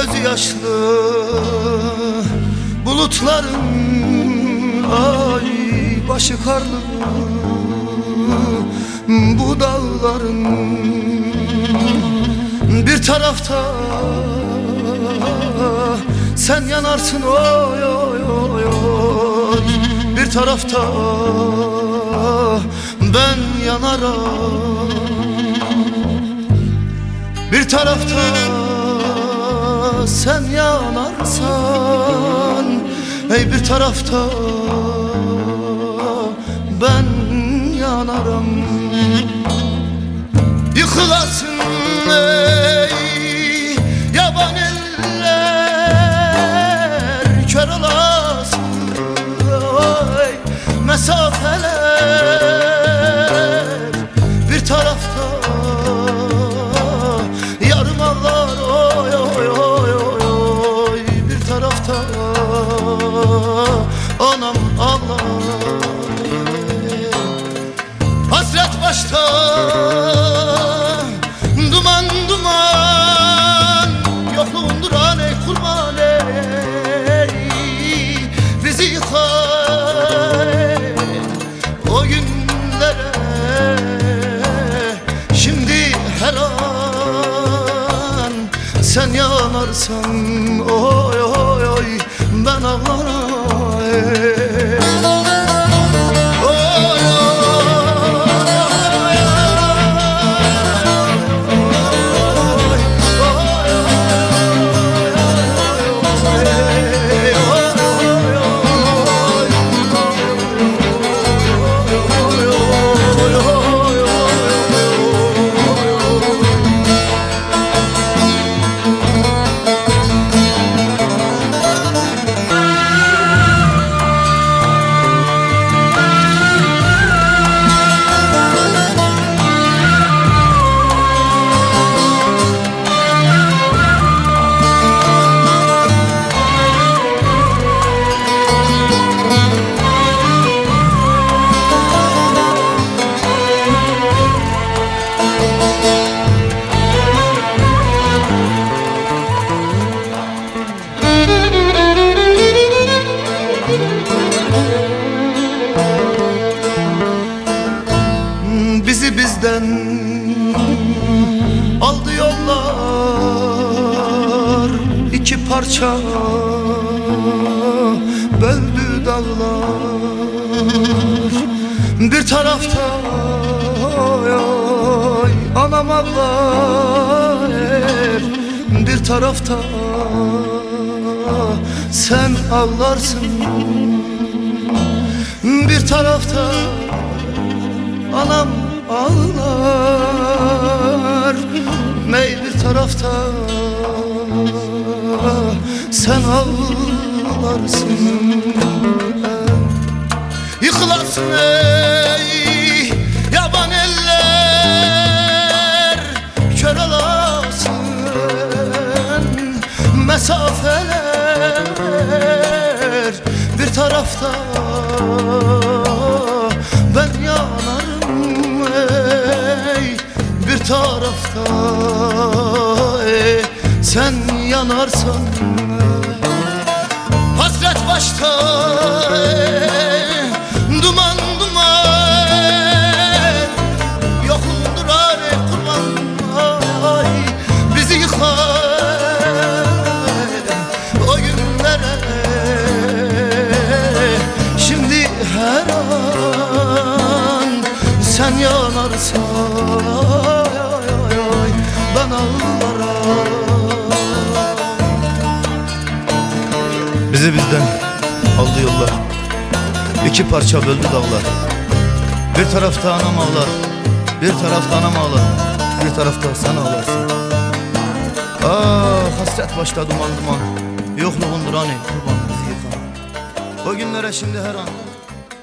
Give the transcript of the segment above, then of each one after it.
Gözü yaşlı bulutların ay başı karlı bu dağların bir tarafta sen yanarsın oy oy oy oy. Bir tarafta ben yanarım. Bir tarafta sen yanarsan Ey bir tarafta ben yanarım. Yıkılasın ey ağlar Hasret başta Duman duman Yokluğundur ey kurban ey Bizi yıkar O günlere. Şimdi her an Sen yanarsan Oy oy oy aldı yollar iki parça böldü dağlar. Bir tarafta oy anam ağlar bir tarafta sen ağlarsın bir tarafta Anam ağlar Mey bir tarafta? Sen ağlarsın. Yıkılarsın ey Yaban eller. Kör olasın Mesafeler. Bir tarafta tarafta ey Sen yanarsan Hasret başta ey, Duman duman ey kurban ay, Bizi yıkar O Şimdi her an Sen yanarsan Ben ağlarım Bizi bizden aldı yollar İki parça böldü dağlar. Bir tarafta anam ağlar Bir tarafta anam ağlar. Bir tarafta sen ağlarsın. Ah hasret başta duman duman. Yokluğundur hani kurban bizi yıkan. O günlere şimdi her an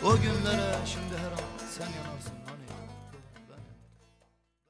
O günlere şimdi